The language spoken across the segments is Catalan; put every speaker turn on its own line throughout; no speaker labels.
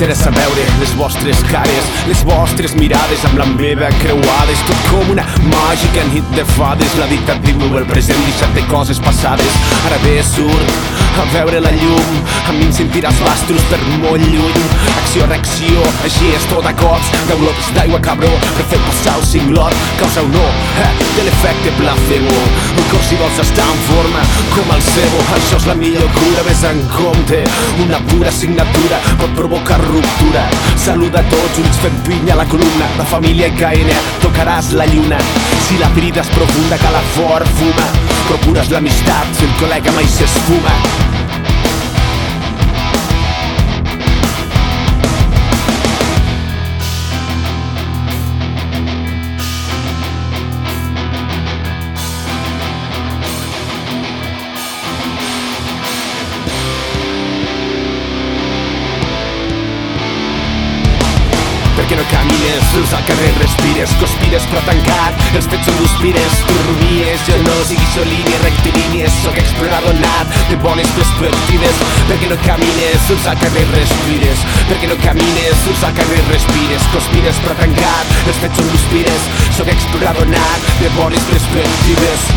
m'interessa veure les vostres cares, les vostres mirades amb la meva creuada. És tot com una màgica nit de fades, la dita viu el present, deixat coses passades. Ara bé surt a veure la llum, a mi em sentiràs bastos per molt lluny. Acció-reacció, així és tot a cops, deu glops d'aigua cabró, per fer passar el cinglot, causa o no, eh, de l'efecte placebo. El cor si vols estar en forma, com el cebo, això és la millor cura, vés en compte. Una pura signatura pot provocar ruptura. Saluda tots, uns fent pinya a la columna, la família KN, tocaràs la lluna. Si la ferida és profunda, cala fort, fuma. Procures l'amistat, si el col·lega mai s'esfuma. Surts al carrer, respires, conspires però tancat, els fets són guspires, tu rumies, jo no. Siguis línia rectilínies, sóc explorador nat de bones perspectives, perquè no camines, surts al carrer, respires, perquè no camines, surts al carrer, respires, conspires però tancat, els fets són guspires, sóc explorador nat de bones perspectives.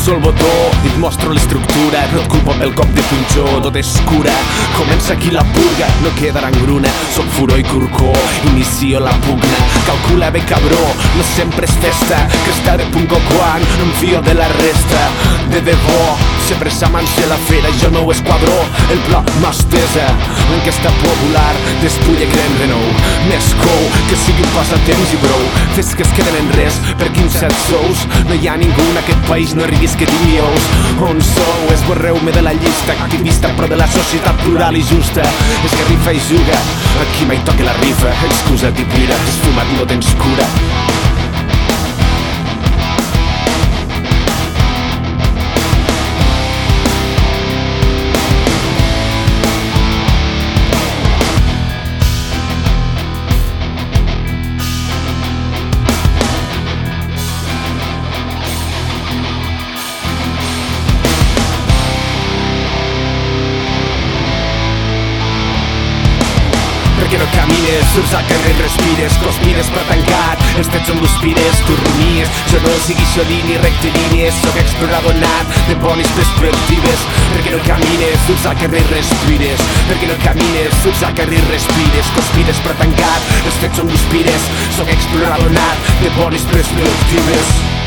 Pulso el botó i et mostro l'estructura. No et culpo pel cop de punxó, tot és cura. Comença aquí la purga, no quedarà engruna Soc furó i corcó, inicio la pugna. Calcula bé cabró, no sempre és festa. Està de pungo quan em fio de la resta. De debò, sempre s'amanse la fera Jo no ho esquadró, el pla mà estesa L'enquesta popular despulla crem de nou Més cou, que sigui un passatemps i brou. Fes que es queden en res, per 15 sous. No hi ha ningú en aquest país, no arribis que tingui ous. On sou? Esborreu-me de la llista Activista però de la societat plural i justa. És que rifa i juga Aquí mai toca la rifa. Excusa't i pira Esfumat no tens cura perquè no camines, surts al carrer, respires, conspires però tancat, els fets són guspires, tu rumies, jo no siguis línia rectilínies, sóc explorador nat de bones perspectives, perquè no camines, surts al carrer, respires, perquè no camines, surts al carrer, respires, conspires però tancat, els fets són guspires, sóc explorador nat de bones perspectives.